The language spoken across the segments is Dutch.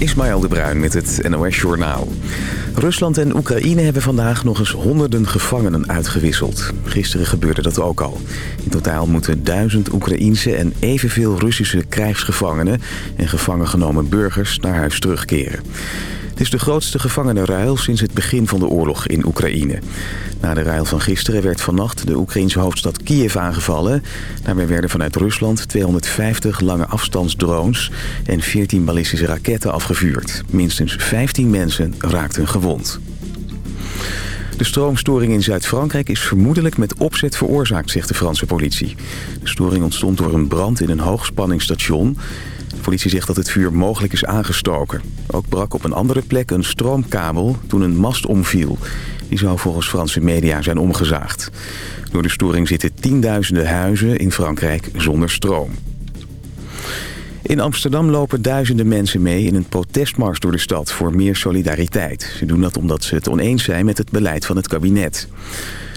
Ismaël de Bruin met het NOS Journaal. Rusland en Oekraïne hebben vandaag nog eens honderden gevangenen uitgewisseld. Gisteren gebeurde dat ook al. In totaal moeten duizend Oekraïense en evenveel Russische krijgsgevangenen... en gevangen genomen burgers naar huis terugkeren. Het is de grootste gevangenenruil sinds het begin van de oorlog in Oekraïne. Na de ruil van gisteren werd vannacht de Oekraïnse hoofdstad Kiev aangevallen. Daarbij werden vanuit Rusland 250 lange afstandsdrones en 14 ballistische raketten afgevuurd. Minstens 15 mensen raakten gewond. De stroomstoring in Zuid-Frankrijk is vermoedelijk met opzet veroorzaakt, zegt de Franse politie. De storing ontstond door een brand in een hoogspanningsstation. De politie zegt dat het vuur mogelijk is aangestoken. Ook brak op een andere plek een stroomkabel toen een mast omviel. Die zou volgens Franse media zijn omgezaagd. Door de storing zitten tienduizenden huizen in Frankrijk zonder stroom. In Amsterdam lopen duizenden mensen mee in een protestmars door de stad voor meer solidariteit. Ze doen dat omdat ze het oneens zijn met het beleid van het kabinet.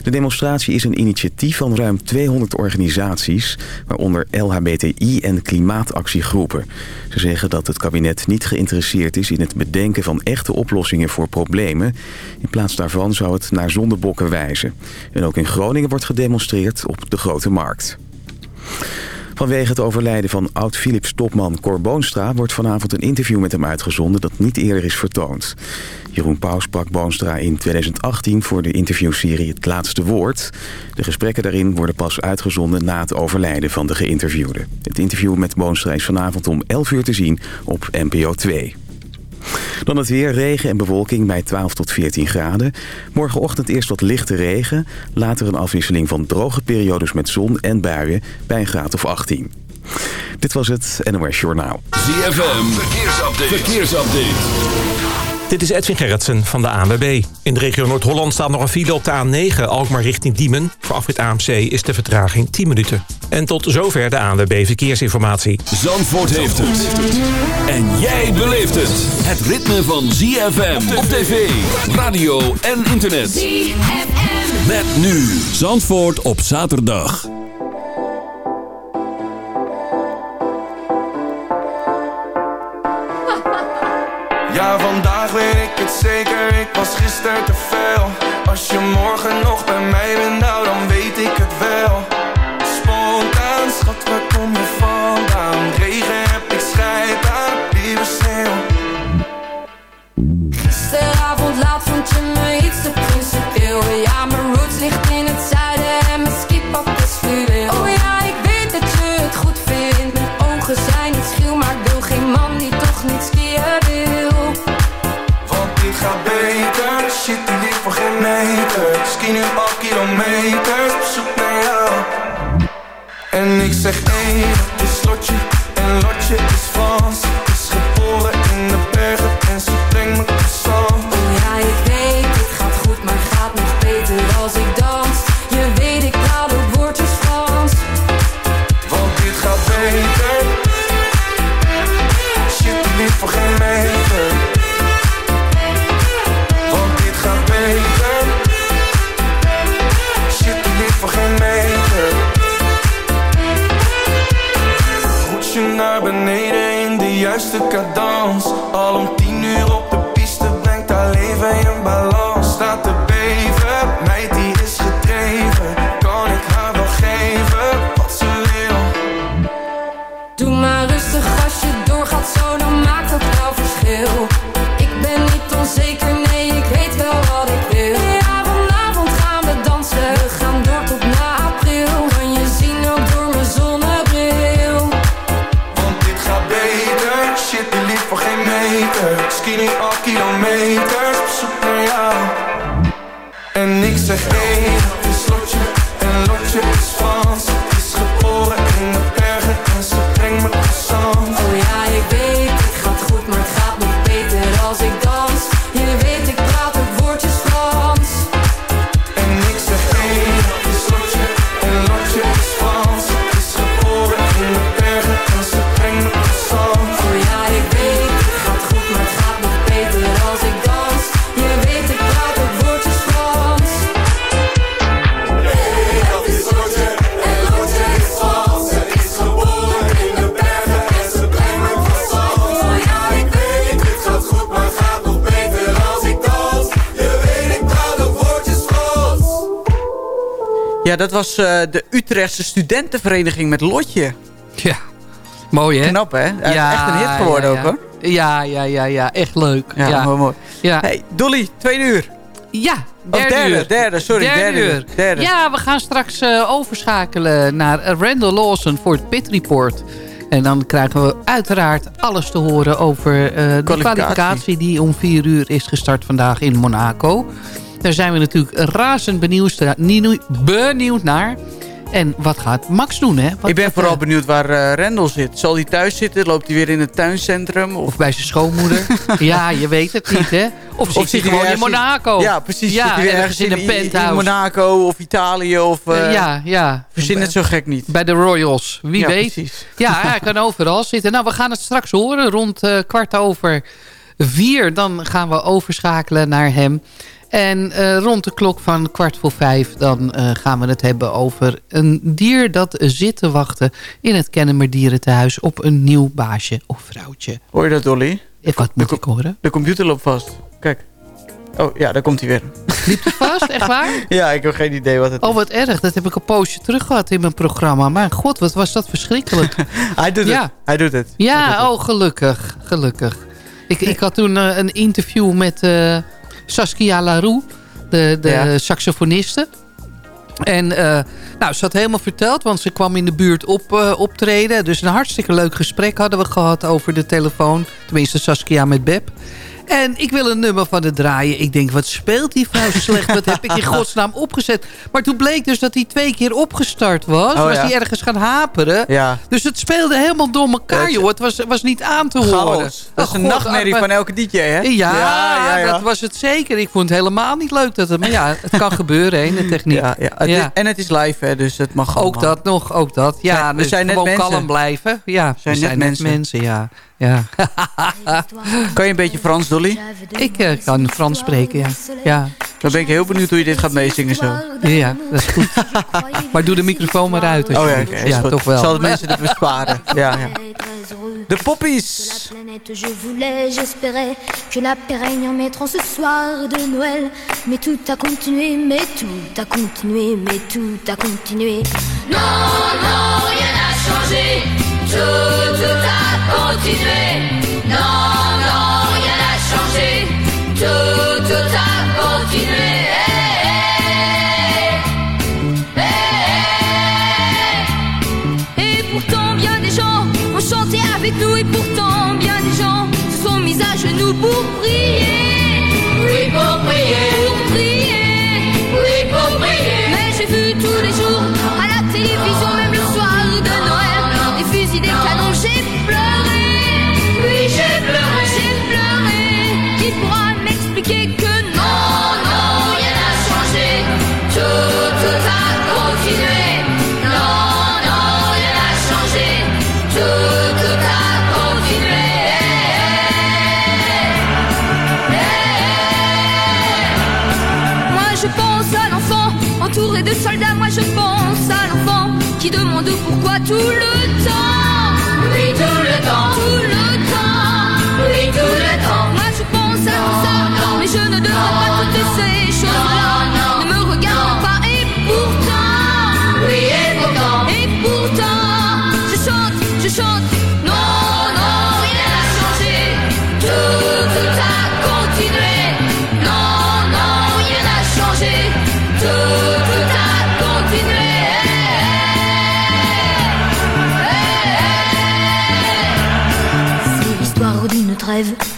De demonstratie is een initiatief van ruim 200 organisaties... waaronder LHBTI- en klimaatactiegroepen. Ze zeggen dat het kabinet niet geïnteresseerd is in het bedenken van echte oplossingen voor problemen. In plaats daarvan zou het naar zondebokken wijzen. En ook in Groningen wordt gedemonstreerd op de Grote Markt. Vanwege het overlijden van oud-Philips-topman Cor Boonstra... wordt vanavond een interview met hem uitgezonden dat niet eerder is vertoond. Jeroen Pauw sprak Boonstra in 2018 voor de interviewserie Het Laatste Woord. De gesprekken daarin worden pas uitgezonden na het overlijden van de geïnterviewde. Het interview met Boonstra is vanavond om 11 uur te zien op NPO 2. Dan het weer, regen en bewolking bij 12 tot 14 graden. Morgenochtend eerst wat lichte regen. Later een afwisseling van droge periodes met zon en buien bij een graad of 18. Dit was het NOS Journaal. ZFM, verkeersupdate. verkeersupdate. Dit is Edwin Gerritsen van de ANWB. In de regio Noord-Holland staat nog een file op de A9 Alkmaar richting Diemen. Voor afrit AMC is de vertraging 10 minuten. En tot zover de ANWB Verkeersinformatie. Zandvoort heeft het. En jij beleeft het. Het ritme van ZFM op tv, radio en internet. ZFM. Met nu Zandvoort op zaterdag. Ja, vandaag weet ik het zeker, ik was gisteren te veel Als je morgen nog bij mij bent, nou dan weet ik het wel como Al om tien uur op de piste brengt haar leven in balans Ja, dat was eh, de Utrechtse studentenvereniging met Lotje. Ja, mooi hè? Knap hè? Echt een hit geworden ja, ook hoor. Ja, ja, ja, ja, echt leuk. Ja, Ja, mooi, mooi. ja. Hey, Dolly, tweede uur. ja derde, derde, uur. derde, sorry, derde uur. Derde. Ja, we gaan straks eh, overschakelen naar Randall Lawson voor het Pit Report. En dan krijgen we uiteraard alles te horen over eh, de Kwalificatie. kwalificatie die om vier uur is gestart vandaag in Monaco. Daar zijn we natuurlijk razend benieuwd, benieuwd naar. En wat gaat Max doen, hè? Wat- ik ben wat, vooral eh, benieuwd waar eh Rendel zit. Zal hij thuis zitten? Loopt hij weer in het tuincentrum? Of Of bij zijn schoonmoeder. ja, je weet het niet, hè? Of zit hij gewoon in Monaco? Ja, precies. Ja, zit hij ergens in een in penthouse. Monaco of Italië of... eh, ja, ja. Verzin het zo gek niet. Bij de Royals, wie Ja, weet. precies. Ja, hij kan overal zitten. Nou, we gaan het straks horen. Rond kwart over vier, dan gaan we overschakelen naar hem. En eh, rond de klok van kwart voor vijf... dan eh, gaan we het hebben over een dier dat zit te wachten... in het Kennemer Dierentehuis op een nieuw baasje of vrouwtje. Hoor je dat, Dolly? Eh, Wat moet ik horen? De computer loopt vast. Kijk. Oh, ja, daar komt hij weer. Liep het vast? Echt waar? Ja, ik heb geen idee wat het Oh, is. wat erg. Dat heb ik een poosje terug gehad in mijn programma. Maar god, wat was dat verschrikkelijk. Hij doet Ja. het. Hij doet het. Hij doet Ja, het. oh, gelukkig. Gelukkig. Ik, ik had toen eh, een interview met Saskia Larue, de, de Ja. saxofoniste. En eh, nou, ze had helemaal verteld, want ze kwam in de buurt op, eh, optreden. Dus een hartstikke leuk gesprek hadden we gehad over de telefoon. Tenminste, Saskia met Beb. En ik wil een nummer van het draaien. Ik denk, wat speelt die vrouw slecht? Wat heb ik in godsnaam opgezet? Maar toen bleek dus dat hij twee keer opgestart was. Oh, was ja. hij ergens gaan haperen. Ja. Dus het speelde helemaal door elkaar, joh. Het was, was niet aan te horen. Chaos. Dat is een God, nachtmerrie van elke DJ, hè? Ja, ja, ja. dat was het zeker. Ik vond het helemaal niet leuk. Dat het, maar ja, het kan gebeuren hè, in de techniek. Ja. Het. Is, en het is live, hè, dus het mag Ook dat nog, ook dat. Ja, we dus zijn net gewoon mensen. kalm blijven. Ja, zijn we net zijn net mensen. mensen. ja. Ja. Kan je een beetje Frans, Dolly? Ik eh, kan Frans spreken, ja. Ja, Dan ben ik heel benieuwd hoe je dit gaat meezingen zo. ja dat is goed. Maar doe de microfoon maar uit. Oh ja, is ja toch wel. Zal de mensen het besparen. Ja, ja. De poppies. je voulais, j'espérais que la règne en mettant ce soir de Noël. Mais tout a continué, mais tout a continué, mais tout a continué. Non, non, rien n'a changé. Tout, tout a continué. Non, non, rien n'a changé. Tout, tout a continué. Et pourtant, bien des gens ont chanté avec nous, et pourtant, bien des gens se sont mis à genoux pour prier. Oui. Pour prier. Soldats. Moi je pense à l'enfant qui demande pourquoi tout le temps. Oui, tout le temps. Tout le temps. Oui, tout le temps. Moi je pense à tout ça, mais je ne devrais pas toutes ces choses-là.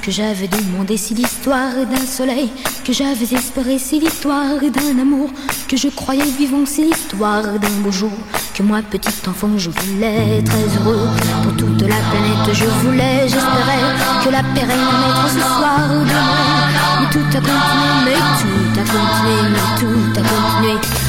Que j'avais demandé, c'est l'histoire d'un soleil que j'avais espéré, c'est l'histoire d'un amour que je croyais vivant, c'est l'histoire d'un beau jour que moi, petit enfant, je voulais très heureux pour toute la planète. Je voulais, j'espérais que la paix être ce soir de Noël. Mais tout a continué, mais tout a continué, mais tout a continué.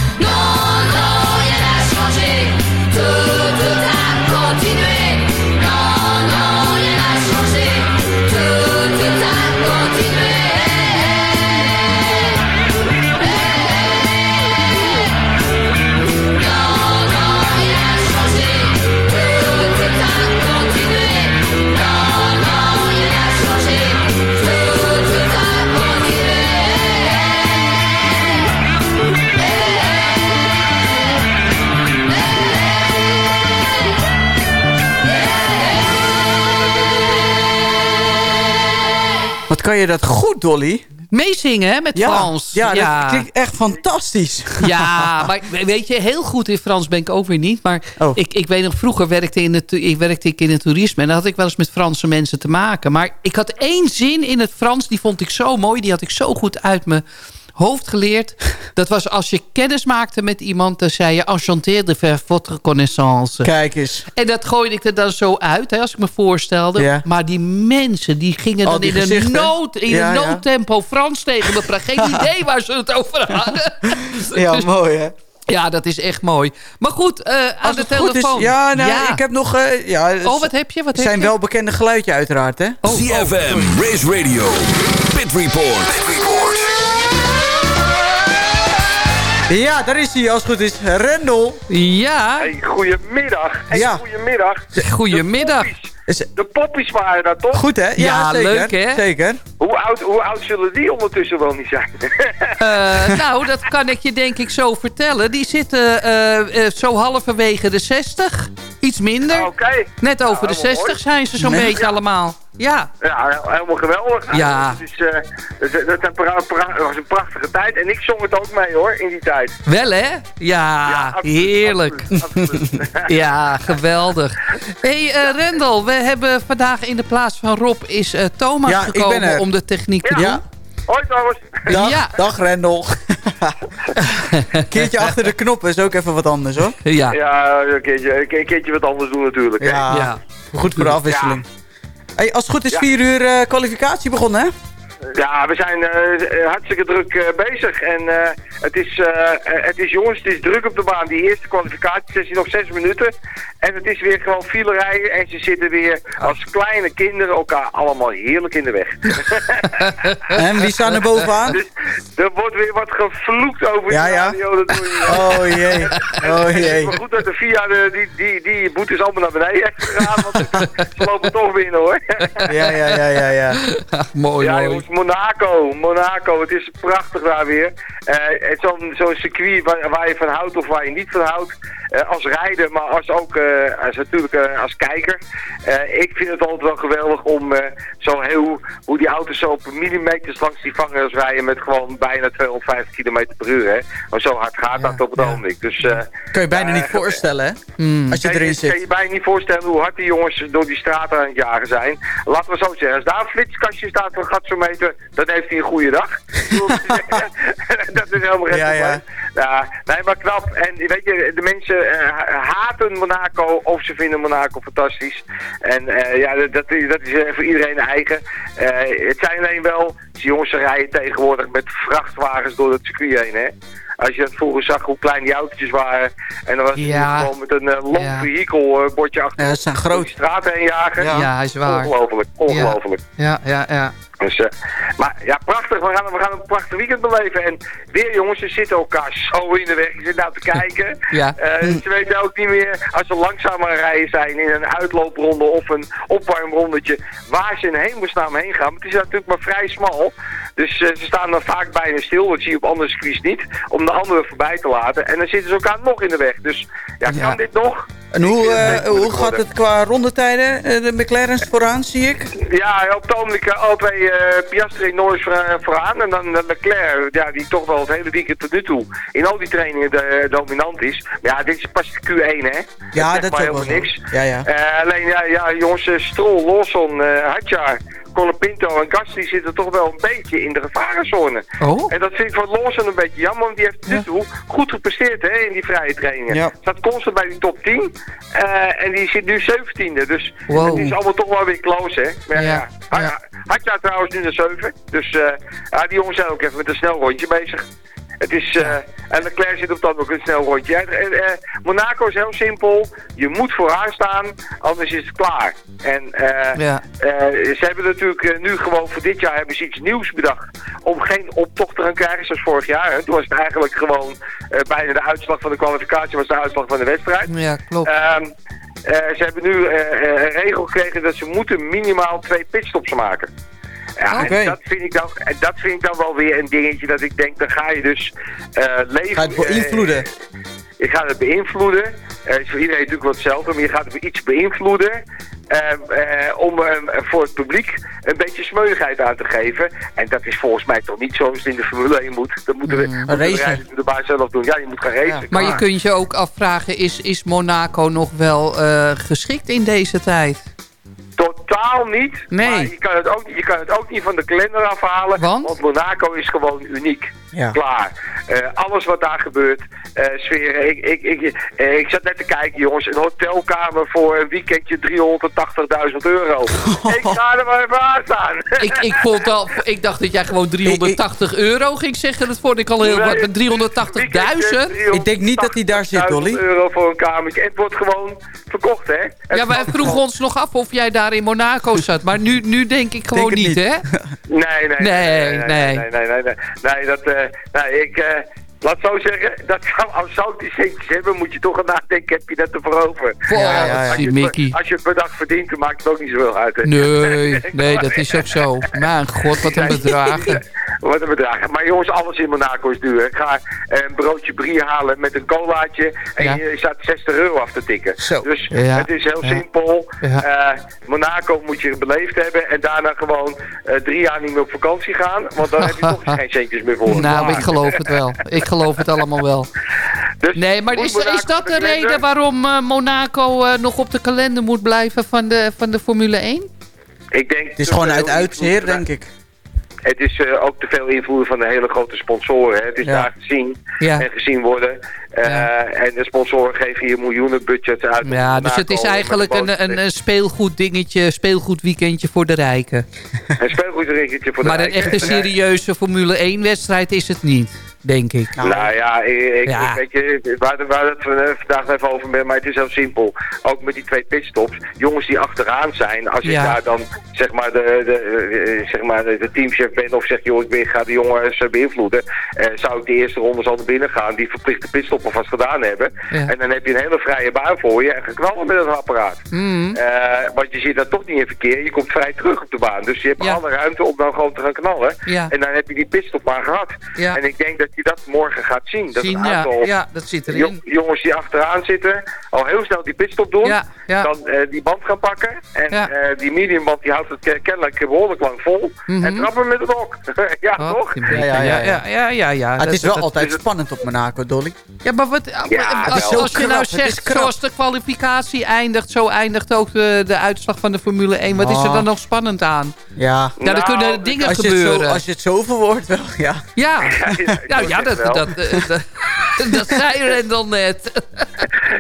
Kan je dat goed, Dolly? Meezingen, hè, met Frans. Ja, dat klinkt echt fantastisch. Ja, maar weet je, heel goed in Frans ben ik ook weer niet. Maar Oh. ik, ik weet nog, vroeger werkte, in het, ik werkte ik in het toerisme. En dan had ik wel eens met Franse mensen te maken. Maar ik had één zin in het Frans, die vond ik zo mooi. Die had ik zo goed uit mijn hoofd geleerd. Dat was als je kennis maakte met iemand, dan zei je... Enchanté de votre connaissance. Kijk eens. En dat gooide ik er dan zo uit, hè, als ik me voorstelde. Ja. Maar die mensen, die gingen dan die in een, nood, in Ja, een ja. noodtempo Frans tegen me praten. Geen idee waar ze het over hadden. Ja, Dus- mooi hè. ja, dat is echt mooi. Maar goed, eh, aan de telefoon. is, ja, nou, ik heb nog... eh, ja, Oh, wat heb je? Wat Het heb zijn je? wel bekende geluidje uiteraard, hè? Oh, ZFM, Race Radio, Pit Report. Pit Report. Ja, daar is hij als het goed is. Rendel. Ja, Hey, goedemiddag. Hey, Ja. goedemiddag. goedemiddag. Poppies. De poppies waren daar toch? goed hè? Ja, Ja, zeker. leuk, hè? Zeker. Hoe, oud, hoe oud zullen die ondertussen wel niet zijn? Eh, nou, dat kan ik je denk ik zo vertellen. Die zitten eh, eh, zo halverwege de 60. Iets minder. Oké. Net over de helemaal 60 mooi. zijn ze zo'n Nee. beetje allemaal. Ja, Ja, helemaal geweldig. Ja. Het, is, eh, het was een prachtige tijd. En ik zong het ook mee hoor, in die tijd. wel hè? Ja, absoluut, heerlijk. absoluut, absoluut. Ja, geweldig. hey, eh, Rendel, we hebben vandaag in de plaats van Rob is eh, Thomas Ja, ik ben gekomen er. om de techniek te Ja. doen. Hoi Thomas. Dag, Ja. dag Rendel. Keertje achter de knoppen is ook even wat anders hoor. Ja, ja. Ja, een keertje, een keertje wat anders doen natuurlijk. hè. Ja, goed voor de afwisseling. Hey, als het goed is, Ja. vier uur eh, kwalificatie begonnen hè? Ja, we zijn eh, hartstikke druk eh, bezig. En eh, het, is, eh, eh, het is, jongens, het is druk op de baan. Die eerste kwalificatiesessie nog zes minuten. En het is weer gewoon file rijden. En ze zitten weer als kleine kinderen elkaar allemaal heerlijk in de weg. En wie staan er bovenaan? dus er wordt weer wat gevloekt over Ja, de ja. radio. Dat doe je niet. Oh jee, oh jee. Maar goed dat de VIA de, die, die, die boetes allemaal naar beneden heeft gegaan. Want ze lopen toch binnen hoor. Ja, ja, ja, ja, ja. mooi, Ja, mooi. Monaco. Monaco, het is prachtig daar weer. Eh, het is zo'n zo'n circuit waar, waar je van houdt of waar je niet van houdt. Eh, als rijder, maar als ook eh, als, natuurlijk eh, als kijker. Eh, ik vind het altijd wel geweldig om eh, zo heel, hoe die auto's zo op millimeters langs die vangers rijden met gewoon bijna 250 km per uur. Hè. Maar zo hard gaat dat op het ja. ogenblik. Dus, eh, Kun je bijna niet voorstellen hè? Hmm. Als je Kan erin je, kan je zit. bijna niet voorstellen hoe hard die jongens door die straten aan het jagen zijn. Laten we zo zeggen, als daar een flitskastje staat van dan heeft hij een goede dag. Dat is helemaal geen Ja, ja. Ja, nee, maar knap. En weet je, de mensen eh, haten Monaco of ze vinden Monaco fantastisch. En eh, ja, dat, dat is, eh, voor iedereen eigen. Het zijn alleen wel, die jongens rijden tegenwoordig met vrachtwagens door het circuit heen, hè. Als je dat vroeger zag, hoe klein die autootjes waren. En dan was Ja. gewoon met een eh, long Ja. bordje achter Ja, ze zijn groot. straten heen jagen. Ja. Ja, is waar. Ongelooflijk, ongelooflijk. Ja, ja, ja. Dus, eh, maar ja, prachtig. We gaan, we gaan een prachtig weekend beleven. En weer jongens, ze zitten elkaar zo in de weg. Ze zitten nou te kijken. ja. Eh, dus ze weten ook niet meer, als ze langzamer rijden zijn in een uitloopronde of een opwarmrondetje, waar ze in hemelsnaam heen gaan. Maar het is natuurlijk maar vrij smal. Dus eh, ze staan dan vaak bijna stil, dat zie je op andere circuits niet, om de anderen voorbij te laten. En dan zitten ze elkaar nog in de weg. Dus ja, kan dit nog? En hoe, hoe gaat het qua rondetijden? De McLaren's vooraan, zie ik. Ja, op het ogenblik O2 uh, Piastri Norris vooraan eh, en dan Leclerc, ja, die toch wel het hele weekend tot nu toe in al die trainingen de, eh, dominant is. Maar ja, dit is pas Q1 hè. Ja, dat, dat is helemaal niks. Ja, ja. Alleen ja, ja jongens, Stroll, Lawson, Hadjar, Colapinto en Gasly zitten toch wel een beetje in de gevarenzone. Oh? En dat vind ik voor Lawson een beetje jammer, want die heeft tot nu toe goed gepresteerd hè, in die vrije trainingen. Ja. Staat constant bij die top 10 eh, en die zit nu 17e. Dus Wow. het is allemaal toch wel weer close, hè? Maar Ja. Hadja trouwens nu naar 7. Dus ja, die jongens zijn ook even met een snel rondje bezig. Het is, eh, en Leclerc zit op dat ook een snel rondje. Ja, eh, eh, Monaco is heel simpel. Je moet vooraan staan, anders is het klaar. En Ja. ze hebben natuurlijk nu gewoon voor dit jaar hebben ze iets nieuws bedacht. Om geen optocht te gaan krijgen zoals vorig jaar. Hè. Toen was het eigenlijk gewoon bijna de uitslag van de kwalificatie was de uitslag van de wedstrijd. Ja, klopt. Ehm, eh, ze hebben nu een regel gekregen dat ze moeten minimaal twee pitstops maken. Ja, dat, vind ik dan, en dat vind ik dan wel weer een dingetje dat ik denk, dan ga je dus eh leven... Ga je het beïnvloeden? eh, je gaat het beïnvloeden. Eh, Het is voor iedereen natuurlijk wat hetzelfde, maar je gaat het iets beïnvloeden. eh, eh, om eh, voor het publiek een beetje smeugheid aan te geven. En dat is volgens mij toch niet zoals het in de Formule 1 moet. Dat moeten we moeten de racen. rijders de baan zelf doen. Ja, je moet gaan racen. Maar je kunt je ook afvragen, is, is Monaco nog wel eh, geschikt in deze tijd? Totaal niet. Nee. Maar je kan, het ook, je kan het ook niet van de kalender afhalen. Want? Monaco is gewoon uniek. Ja. Klaar. Eh, alles wat daar gebeurt. eh sferen. Ik, ik, ik, eh, ik zat net te kijken, jongens. Een hotelkamer voor een weekendje 380.000 euro. ik ga er maar even aan staan. Ik, ik, vond al, ik dacht dat jij gewoon 380 euro ging zeggen. Dat vond ik al heel wat. Met 380.000? Ik denk niet dat hij daar zit, Dolly. 380.000 euro voor een kamertje. En het wordt gewoon verkocht, hè? Het Ja, wij vroegen ons nog af of jij daar in Monaco zat. Maar nu, nu denk ik gewoon niet, hè? Nee, nee, Nee, nee, nee. nee, nee, nee, nee, nee, dat, eh, nee, ik, eh, laat zo zeggen, dat zou, als zou die centjes hebben, moet je toch aan nadenken, heb je dat ervoor over? Ja, Als je, Mickey. het, als je het per dag verdient, dan maakt het ook niet zoveel uit. hè. Nee, nee, dat is ook zo. Mijn god, wat een bedragen. Wat een bedrag. Maar jongens, alles in Monaco is duur. Ik ga eh, een broodje brie halen met een colaatje en Ja. je staat 60 euro af te tikken. Zo. Dus het is heel simpel. Eh, Monaco moet je beleefd hebben en daarna gewoon eh, drie jaar niet meer op vakantie gaan. Want dan heb je toch geen centjes meer voor. Nou, ik geloof het wel. Ik geloof het allemaal wel. Dus Nee, maar is, is dat de reden waarom eh, Monaco eh, nog op de kalender moet blijven van de, van de Formule 1? Ik denk Het is gewoon uit uitzeer, denk ik. Het is eh, ook te veel invloed van de hele grote sponsoren. Hè. Het is Ja. daar gezien Ja. en gezien worden. Eh, Ja. En de sponsoren geven hier miljoenen budgets uit. Ja, dus het is eigenlijk een, een, een speelgoed dingetje, speelgoed weekendje voor de rijken. Een speelgoedringetje voor de Maar een rijken. echte serieuze Formule 1 wedstrijd is het niet, denk ik. Nou ja, ik, weet je, waar, waar het eh, vandaag even over ben, maar het is heel simpel. Ook met die twee pitstops. Jongens die achteraan zijn, als Ja. ik daar dan zeg maar de, de, eh, zeg maar de, teamchef ben of zeg, joh, ik ben, ga de jongens eh, beïnvloeden, eh, zou ik de eerste ronde al naar binnen gaan, die verplichte pitstop alvast gedaan hebben. Ja. En dan heb je een hele vrije baan voor je en geknallen met het apparaat. Eh, want je zit dan toch niet in verkeer, je komt vrij terug op de baan. Dus je hebt alle ruimte om dan gewoon te gaan knallen. En dan heb je die pitstop maar gehad. En ik denk dat je dat morgen gaat zien. Dat Zien, een ja, aantal ja, dat zit erin. jongens die achteraan zitten al heel snel die pitstop doen. Ja, ja. Dan eh, die band gaan pakken. En Ja. eh, die mediumband die houdt het ke- kennelijk behoorlijk lang vol. Mhm. En trappen met het ok. ja, Oh, toch? Ja, ja, ja, ja, ja, ja, ja. Ah, het is wel dat- altijd spannend op Monaco, Dolly. Ja, maar wat, Ja, als, je nou zegt, krap. zoals de kwalificatie eindigt, zo eindigt ook de, de uitslag van de Formule 1. Wat is er Oh. dan nog spannend aan? Ja. Ja, er Nou, kunnen dingen Als je, het gebeuren. zo, als je het zo verwoordt, wel, ja. Ja, Ja, ja, ja dat, dat, dat, dat zei Ren dan net.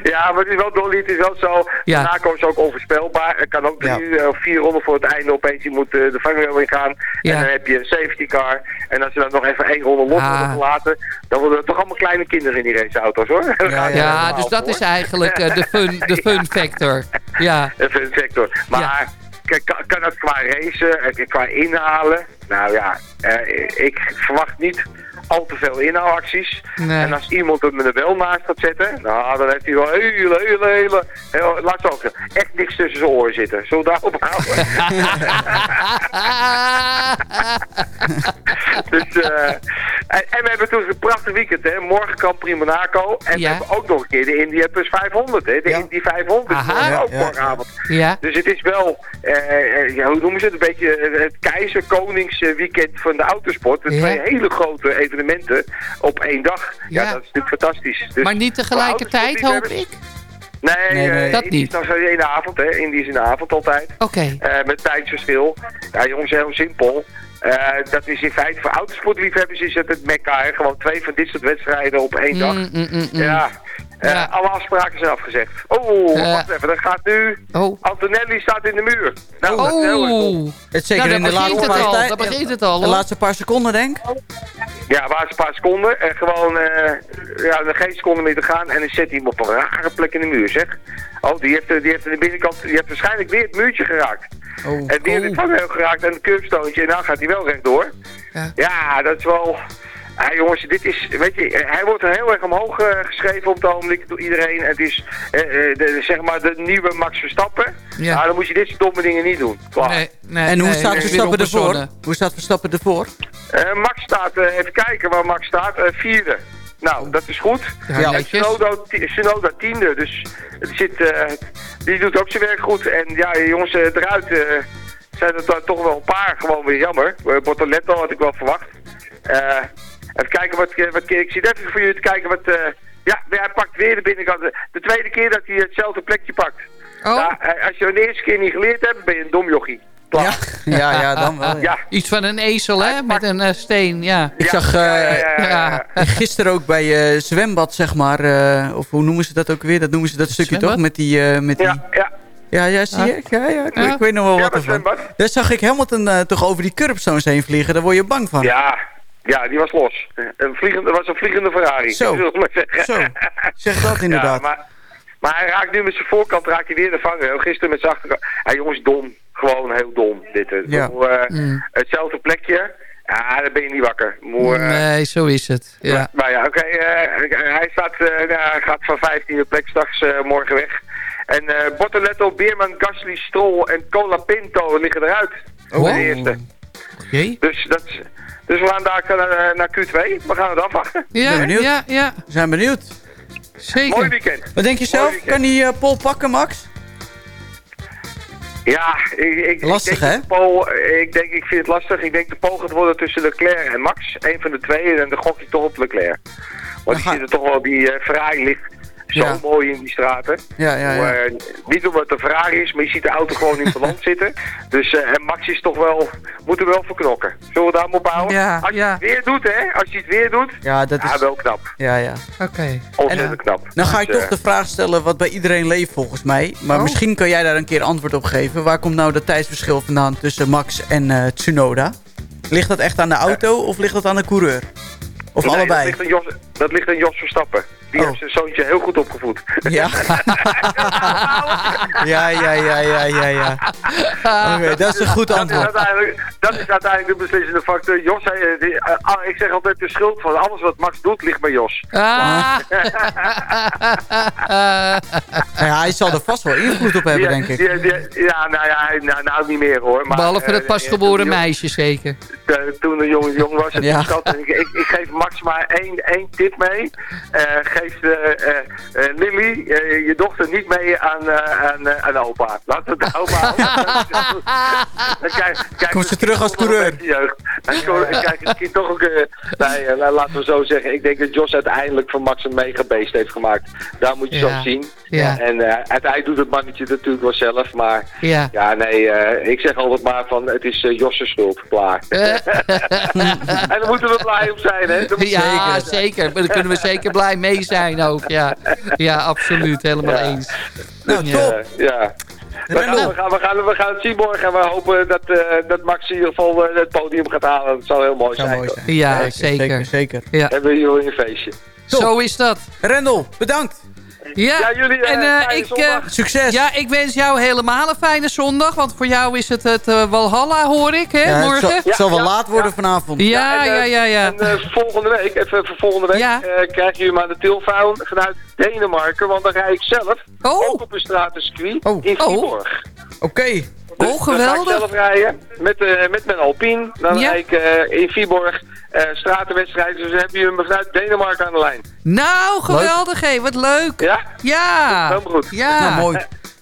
Ja, maar het is wel Dolly, het is wel zo. Ja. Monaco is ook onvoorspelbaar. Er kan ook drie eh, of vier ronden voor het einde opeens iemand eh, de vangrail in gaan. Ja. En dan heb je een safety car. En als ze dan nog even één ronde los Ah. worden gelaten, dan worden er toch allemaal kleine kinderen in die raceauto's hoor. Ja, dus dat voor. is eigenlijk eh, de fun, de fun factor. Ja, Even een sector. Maar kan, kan dat qua racen, eh, qua inhalen? Nou ja, eh, ik verwacht niet al te veel inhaalacties. Nee. En als iemand hem er wel naast gaat zetten, nou, dan heeft hij wel hele, hele, hele, heel, laat zo zeggen, echt niks tussen zijn oren zitten. We daarop houden? dus, eh, en, en we hebben natuurlijk een prachtig weekend, hè. Morgen Grand Prix Monaco. En Ja. we hebben ook nog een keer de India Plus 500, hè. De Ja. Indy 500 Aha. ook morgenavond. ja. Dus het is wel, eh, eh, ja, hoe noemen ze het, een beetje eh, het keizer-konings-weekend van de autosport. Twee hele grote evenementen op één dag. Ja, dat is natuurlijk fantastisch. Dus Maar niet tegelijkertijd, hoop ik. Nee, Nee, nee. eh, Dat niet. is dan zo in de avond, hè. Indy is in de avond altijd. Oké. Met tijdsverschil. Ja, jongens, heel simpel. Eh, dat is in feite voor autosportliefhebbers is het het mekka. Hè? Gewoon twee van dit soort wedstrijden op één dag. Mm, mm, mm. Ja. Eh, Ja. Alle afspraken zijn afgezegd. Oh, Ja. wacht even. Dat gaat nu... Oh. Antonelli staat in de muur. Nou, dat is heel. Oh. Het zeker Nou, in dan de begint laatste het paar al. tijd- Dan begint het al, De laatste paar seconden, denk ik. Ja, waar is een paar seconden. En gewoon, eh ja, er geen seconde meer te gaan. En dan zet hij hem op een rare plek in de muur, zeg. Oh, die heeft, eh, die heeft aan de binnenkant, die heeft waarschijnlijk weer het muurtje geraakt. Oh. En die heeft het vangrail geraakt en een curbstoontje. En dan gaat hij wel rechtdoor. Ja. Ja, dat is wel... Ja, jongens, dit is, weet je, hij wordt er heel erg omhoog eh, geschreven op het ogenblik door iedereen. Het is, eh, eh, de, zeg maar, de nieuwe Max Verstappen. Ja. Nou, dan moet je dit soort domme dingen niet doen. Klaar. Nee, nee, En hoe nee, staat nee, Verstappen ervoor? Hoe staat Verstappen ervoor? Eh, Max staat, eh, even kijken waar Max staat, eh, vierde. Nou, dat is goed. Ja, En tiende, dus het zit, eh, die doet ook zijn werk goed. En ja, jongens eh, eruit eh, zijn er toch wel een paar gewoon weer jammer. Uh, Bortoletto had ik wel verwacht. Eh, even kijken wat, wat ik zie even voor jullie te kijken wat... ja, hij pakt weer de binnenkant. De tweede keer dat hij hetzelfde plekje pakt. Oh, eh, als je de eerste keer niet geleerd hebt, ben je een dom jochie. Ja, ja, ja, dan wel. ja. Ja. iets van een ezel, hè? Met een eh, steen, ja. Ik zag ja, eh, ja, ja, ja. Ja. gisteren ook bij eh, zwembad, zeg maar, eh, of hoe noemen ze dat ook weer? Dat noemen ze dat stukje zwembad? toch? Met die, eh, met die... Ja, ja. Ja, ja, zie je? Ja, ja, ik, Ja. ik weet nog wel Ja, wat ervan. Daar zag ik Hamilton eh, toch over die curbstones heen vliegen. Daar word je bang van. Ja, ja, die was los. Een vliegende, dat was een vliegende Ferrari. Zo. maar zeg dat inderdaad. Ja, maar, maar hij raakt nu met zijn voorkant raakt hij weer de vangen. Gisteren met zijn achterkant. Hij jongens, dom. Gewoon heel dom. Dit, eh. Ja. Eh, Mm. Hetzelfde plekje. Ja, dan ben je niet wakker. Moe, eh, Nee, zo is het. Ja. Maar, maar ja, oké. eh, hij, staat, eh, gaat van 15e plek straks eh, morgen weg. En eh Bortoletto, Beerman, Gasly, Stroll en Cola Pinto liggen eruit. Oh. De eerste. Oké. Dus, dat, dus we gaan daar naar, naar Q2. We gaan het afwachten. ben Ja, benieuwd. ja, ja, We zijn benieuwd. Mooi zeker. weekend. Wat denk je zelf? Kan die eh, Pol pakken, Max? Ja, ik, ik, Lastig, ik denk hè? Paul, ik denk, ik vind het lastig. Ik denk de Paul gaat worden tussen Leclerc en Max. Eén van de twee. En dan gok je toch op Leclerc. Want Dan die ga- er toch wel, die eh, Ferrari ligt zo Ja. mooi in die straten. Ja, ja, ja. Eh, niet omdat het een Ferrari is, maar je ziet de auto gewoon in balans zitten. Dus eh, en Max is toch wel, moet er wel voor knokken. Zullen we daar maar op houden? Ja, Als je ja. het weer doet, hè? Als je het weer doet, Ja, dat ja, is... wel knap. Ja, ja. Oké. Ontzettend knap. Dan ga ik Dus, toch eh, de vraag stellen wat bij iedereen leeft volgens mij. Maar Oh. misschien kan jij daar een keer antwoord op geven. Waar komt nou dat tijdsverschil vandaan tussen Max en eh, Tsunoda? Ligt dat echt aan de auto of ligt dat aan de coureur? Of nee, allebei? Dat ligt, aan Jos, dat ligt aan Jos Verstappen. Die Oh. heeft zijn zoontje heel goed opgevoed. Ja. ja, ja, ja, ja, ja, ja. Oké, dat is een goed Dat is, antwoord. uiteindelijk, dat is uiteindelijk de beslissende factor. Jos, hij, die, eh, ah, ik zeg altijd de schuld van alles wat Max doet ligt bij Jos. Ah. Ja, hij zal er vast wel invloed op hebben, denk ik. Die- die- ja, nou ja, hij- nou, nou niet meer hoor. Maar, Behalve eh, het pasgeboren meisje zeker. eh, Toen de jong, jong was, het Ja. schat, en ik, ik, ik geef Max maar één, één tip mee. Eh, geef eh, eh, eh, Lily, eh, je dochter, niet mee aan, eh, aan, eh, aan opa. Laat het de opa houden. Dan Komt ze je terug als coureur. Dan krijg je het kind toch ook... eh, nee, la- laten we zo zeggen. Ik denk dat Jos uiteindelijk van Max een megabeest heeft gemaakt. Daar moet je Ja. zo zien. Ja. En eh, uiteindelijk doet het mannetje het natuurlijk wel zelf. Maar Ja. ja, nee, eh, ik zeg altijd maar van het is uh, Jos' schuld. Klaar. en daar moeten we blij op zijn, hè? Ja, zeker. zeker. Maar Daar kunnen we zeker blij mee zijn ook. Ja, ja absoluut. Helemaal Ja. eens. Nou, Ja, top. ja. We gaan, we, gaan, we, gaan, we gaan het zien morgen en we hopen dat, eh, dat Max in ieder geval eh, het podium gaat halen. Dat zal heel mooi Zou zijn. mooi toch? zijn. Ja, Zeker, zeker. zeker. Ja. Hebben we jullie een feestje. Zo is dat. Rendel, bedankt. Ja, Ja, jullie, eh, en eh, fijne ik, zondag. eh, Succes. ja, ik wens jou helemaal een fijne zondag. Want voor jou is het het eh, Walhalla, hoor ik, hè, Ja, het, morgen. zal, het zal wel Ja, laat worden ja. vanavond. Ja, en, ja, eh, ja, ja. En eh, volgende week, even voor volgende week, Ja. eh, krijgen jullie maar de tilvouw vanuit Denemarken. Want dan rij ik zelf Oh. ook op een stratencircuit Oh. in Oh. Viborg. Oké. Dus Oh, Dan ga ik geweldig. zelf rijden met, eh, met mijn Alpine. Dan Ja. rijd ik eh, in Viborg eh stratenwedstrijden. Dus dan heb je me vanuit Denemarken aan de lijn. Nou, geweldig, hé. Wat leuk. Ja? Ja. Helemaal goed. Ja. Nou, mooi.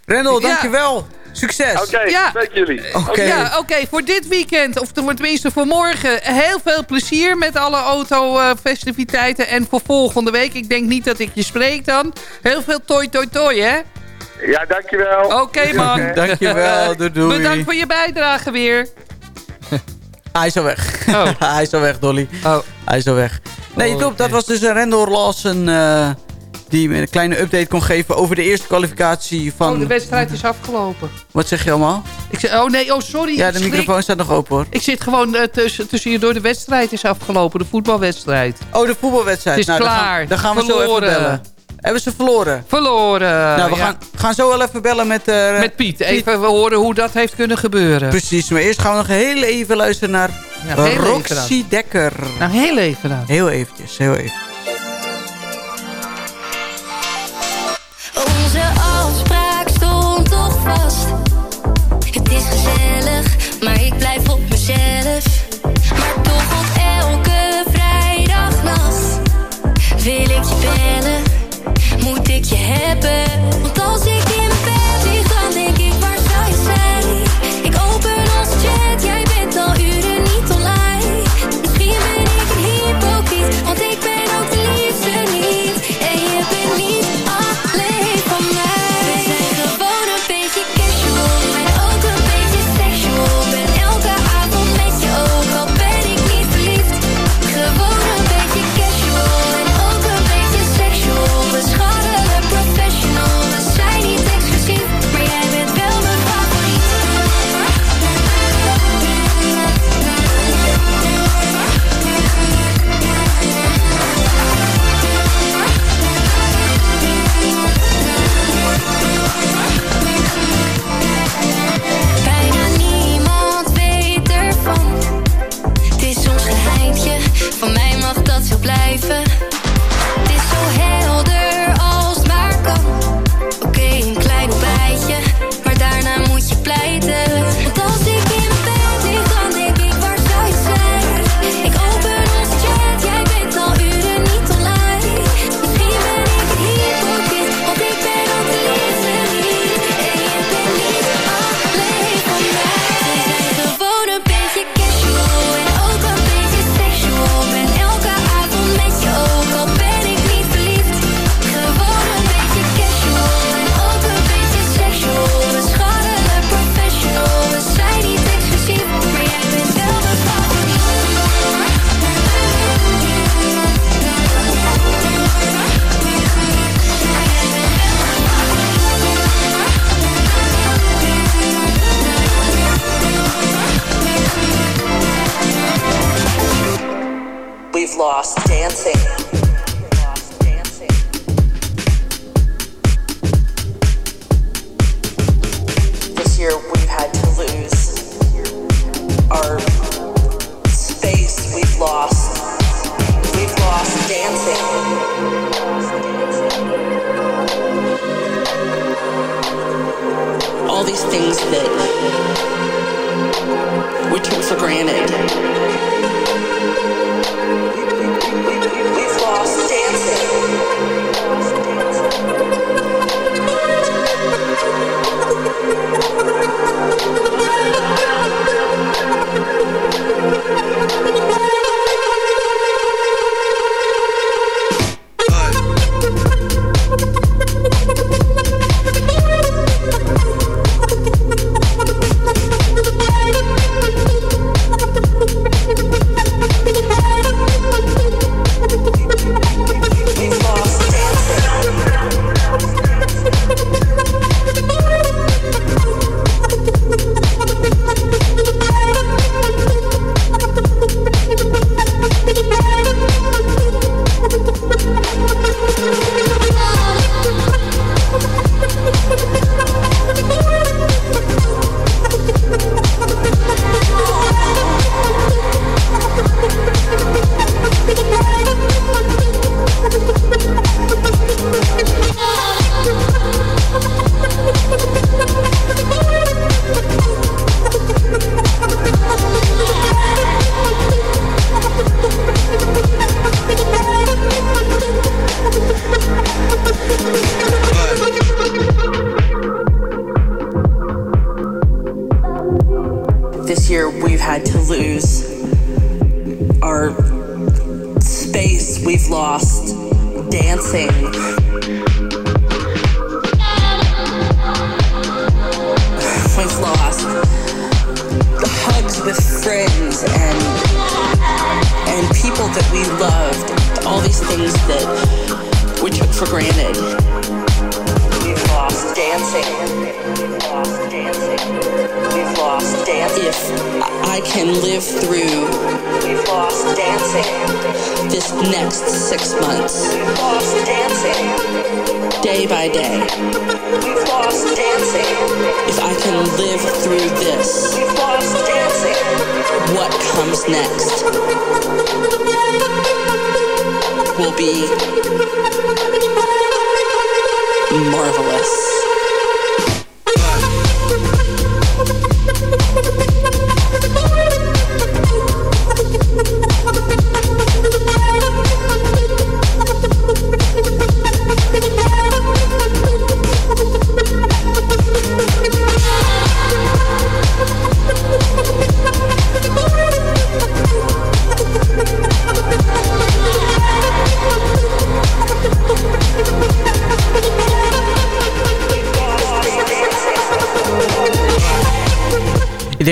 Rendel, Ja. dankjewel. Succes. Oké, Ja. spreek jullie. Oké. Ja, oké, voor dit weekend, of tenminste voor morgen, heel veel plezier met alle auto-festiviteiten. en voor volgende week, ik denk niet dat ik je spreek dan. Heel veel toi toi toi, hè? Ja, dankjewel. Oké, man. Dankjewel, doei doei. Bedankt voor je bijdrage weer. Hij is al weg. Oh. Hij is al weg, Dolly. Oh, Hij is al weg. Nee, Oh, top. oké. Dat was dus een Rendel Lawson eh, die me een kleine update kon geven over de eerste kwalificatie van... oh de wedstrijd is afgelopen. Wat zeg je allemaal? Ik zeg, oh nee, oh sorry. Ja, de schrik. microfoon staat nog open hoor. Ik zit gewoon eh, tussen, tussen je door de wedstrijd is afgelopen, de voetbalwedstrijd. Oh, de voetbalwedstrijd. Het is nou, dan klaar. gaan, dan gaan we zo even bellen. Hebben ze verloren? Verloren. nou, we ja. gaan, gaan zo wel even bellen met... eh, Met Piet. Even horen hoe dat heeft kunnen gebeuren. Precies, maar eerst gaan we nog heel even luisteren naar Ja, heel even Roxy Dekker. Nou, heel even dan. Heel eventjes, heel even. Onze afspraak stond toch vast. Het is gezellig, maar ik blijf op mezelf. moet ik je hebben. Want als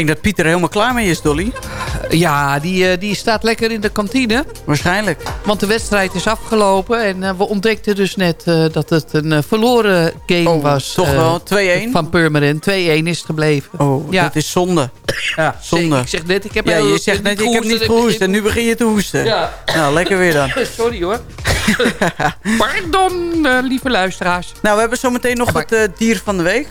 denk dat Pieter er helemaal klaar mee is, Dolly. Ja, die, eh, die staat lekker in de kantine. Waarschijnlijk. Want de wedstrijd is afgelopen. En eh, we ontdekten dus net eh, dat het een verloren game Oh, was. toch wel 2-1? Van Purmerend. 2-1 is het gebleven. Oh, Ja. dat is zonde. Ja, zonde. Ik zeg net, ik heb Ja, je zegt net, ik heb niet gehoest en nu begin je te hoesten. Ja. Nou, lekker weer dan. Sorry hoor. Pardon, lieve luisteraars. Nou, we hebben zometeen nog het eh, dier van de week.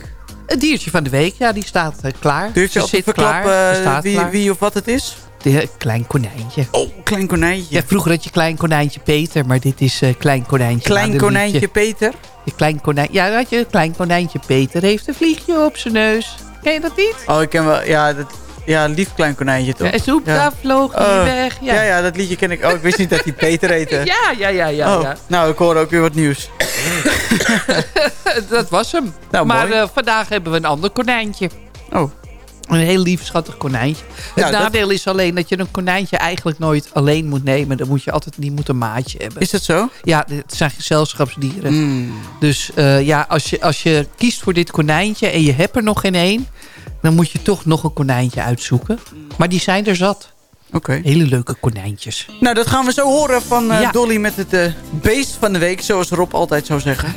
Het diertje van de week, ja, die staat eh, klaar. Durf je al te verklappen eh, wie, of wat het is? De, klein konijntje. Oh, klein konijntje. Ja, vroeger had je klein konijntje Peter, maar dit is eh, klein konijntje. Klein konijntje Peter. Klein konijn, ja, had je klein konijntje Peter heeft een vliegje op zijn neus. Ken je dat niet? Oh, ik ken wel. Ja, dat, ja lief klein konijntje toch? Ja, en zoep, Ja. daar vloog hij Oh, weg. Ja. Ja. ja, dat liedje ken ik. Oh, ik wist niet dat hij Peter heette. ja, ja, ja, ja. oh, ja. Nou, ik hoor ook weer wat nieuws. dat was hem. Nou, maar eh, vandaag hebben we een ander konijntje. Oh. Een heel lief, schattig konijntje. Het Ja, dat- nadeel is alleen dat je een konijntje eigenlijk nooit alleen moet nemen. Dan moet je altijd die moet een maatje hebben. Is dat zo? Ja, het zijn gezelschapsdieren. Mm. Dus eh, ja, als je, als je kiest voor dit konijntje en je hebt er nog geen één... dan moet je toch nog een konijntje uitzoeken. Maar die zijn er zat. Oké. Hele leuke konijntjes. Nou, dat gaan we zo horen van eh, Ja. Dolly met het eh, beest van de week. Zoals Rob altijd zou zeggen.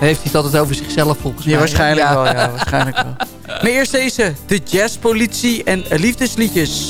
Heeft hij het altijd over zichzelf volgens mij. Ja, waarschijnlijk Ja. wel. Ja, waarschijnlijk wel. Maar eerst deze. De jazzpolitie en liefdesliedjes.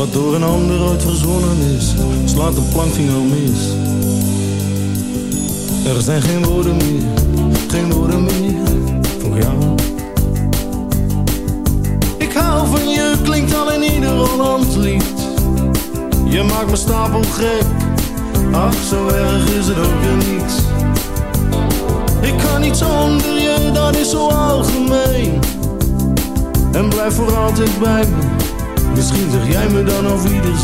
Wat door een ander ooit verzonnen is, slaat de plank finaal mis. Er zijn geen woorden meer, geen woorden meer voor jou. Ik hou van je, klinkt al in ieder Holland lied. Je maakt me stapel gek, ach zo erg is het ook weer niet. Ik kan niet zonder je, dat is zo algemeen. En blijf voor altijd bij me. Misschien zeg jij me dan over iedereen.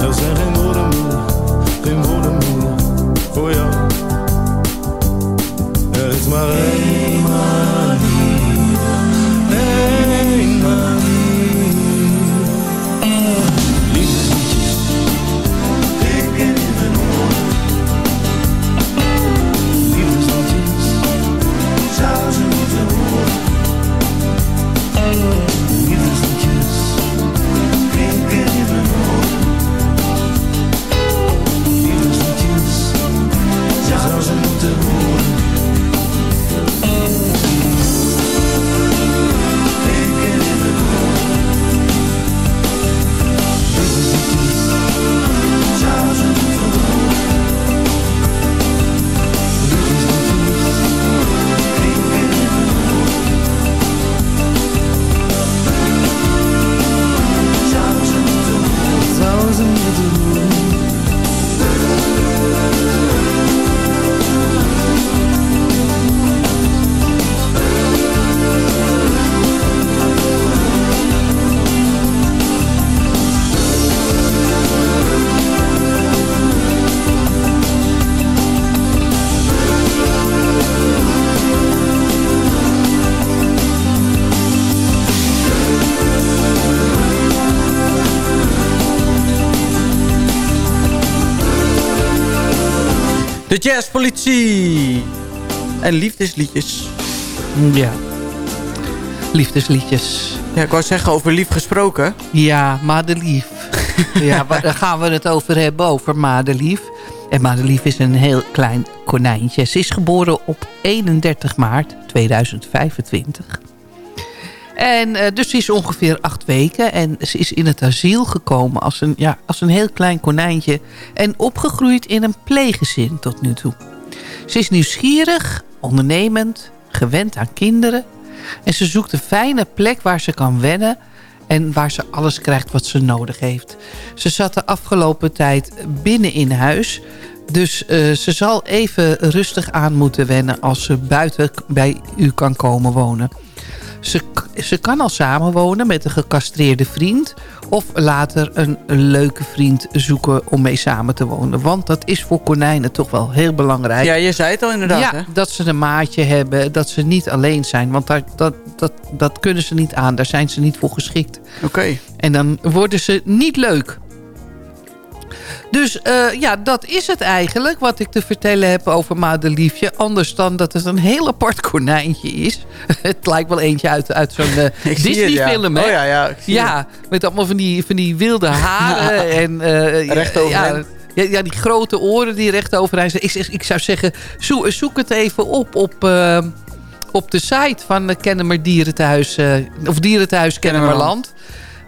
Er zijn geen woorden meer, geen woorden meer voor jou. Er is maar één De jazzpolitie. En liefdesliedjes. Ja. Liefdesliedjes. Ja, ik wou zeggen over lief gesproken. Ja, Madelief. ja, maar daar gaan we het over hebben, over Madelief. En Madelief is een heel klein konijntje. Ze is geboren op 31 maart 2025. En eh, dus ze is ongeveer acht weken. En ze is in het asiel gekomen als een, ja, als een heel klein konijntje. En opgegroeid in een pleeggezin tot nu toe. Ze is nieuwsgierig, ondernemend, gewend aan kinderen. En ze zoekt een fijne plek waar ze kan wennen. En waar ze alles krijgt wat ze nodig heeft. Ze zat de afgelopen tijd binnen in huis. Dus eh, ze zal even rustig aan moeten wennen als ze buiten bij u kan komen wonen. Ze, ze kan al samenwonen met een gecastreerde vriend Of later een leuke vriend zoeken om mee samen te wonen. Want dat is voor konijnen toch wel heel belangrijk. Ja, je zei het al inderdaad. Ja, hè? dat ze een maatje hebben. Dat ze niet alleen zijn. Want daar, dat, dat, dat kunnen ze niet aan. Daar zijn ze niet voor geschikt. Oké. En dan worden ze niet leuk. Dus eh, ja, dat is het eigenlijk wat ik te vertellen heb over Madeliefje. Anders dan dat het een heel apart konijntje is. het lijkt wel eentje uit, uit zo'n eh, Disney-film. ja. hè? Oh ja, ja, ik zie ja, met allemaal van die, van die wilde haren. en, eh, Recht ja, overeind. ja, ja, die grote oren die recht overeind zijn. Ik, ik zou zeggen, zoek, zoek het even op op, op de site van Kennemer Dierenthuis. eh, of Dierenthuis Kennemerland.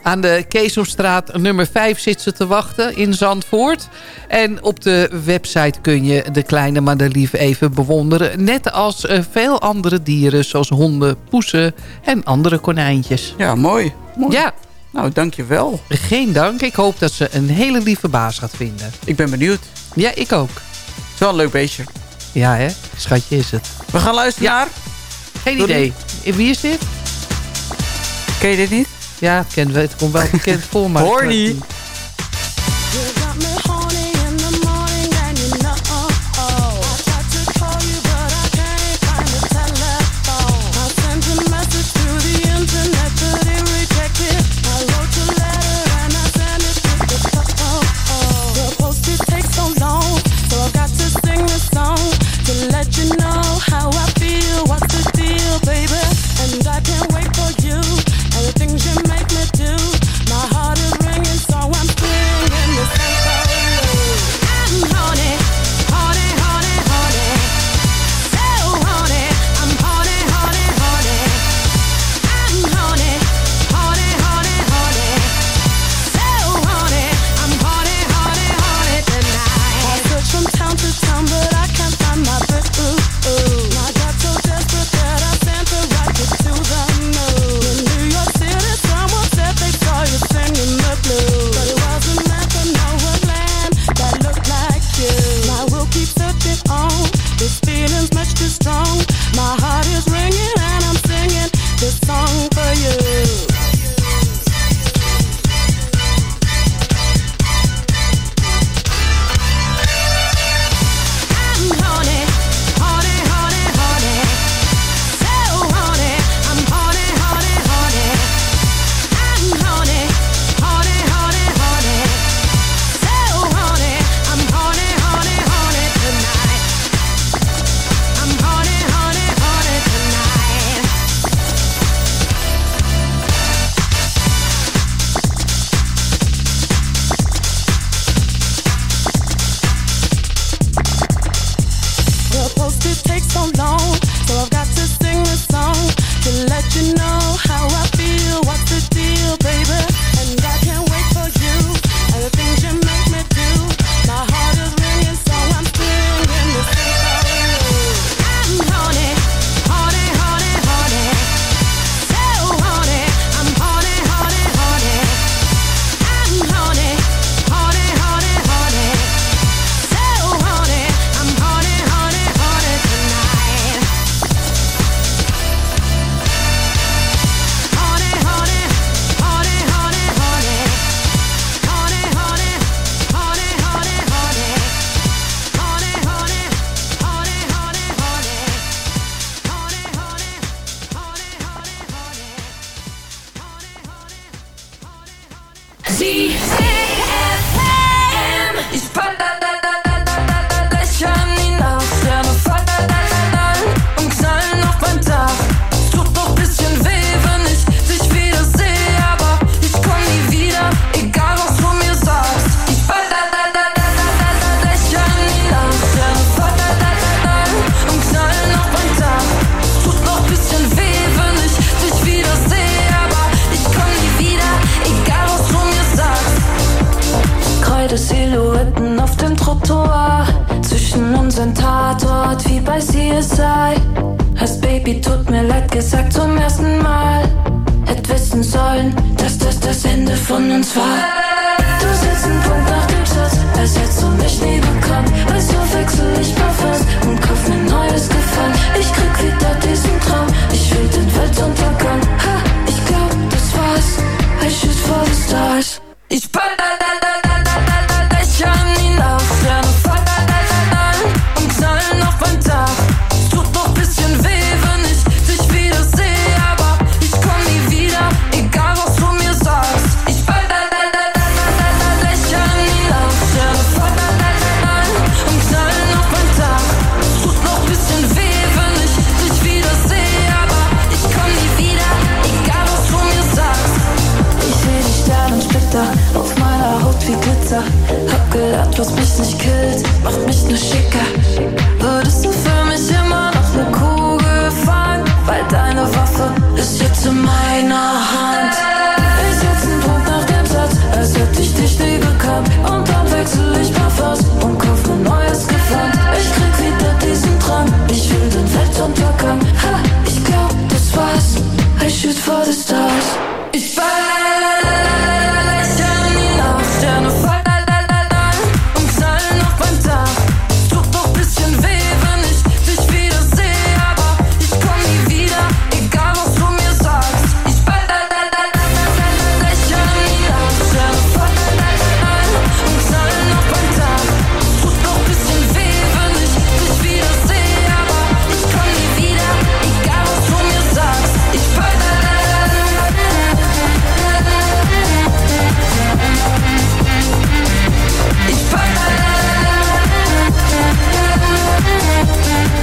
Aan de Keesomstraat nummer 5 zit ze te wachten in Zandvoort. En op de website kun je de kleine madelief even bewonderen. Net als eh, veel andere dieren zoals honden, poesen en andere konijntjes. Ja, mooi. mooi. Ja, Nou, dankjewel. geen dank. Ik hoop dat ze een hele lieve baas gaat vinden. Ik ben benieuwd. Ja, ik ook. Het is wel een leuk beestje. Ja, hè? Schatje is het. We gaan luisteren Ja. naar... Geen idee. Wie is dit? Ken je dit niet? Ja, het, kent, het komt wel bekend voor, maar... Horny.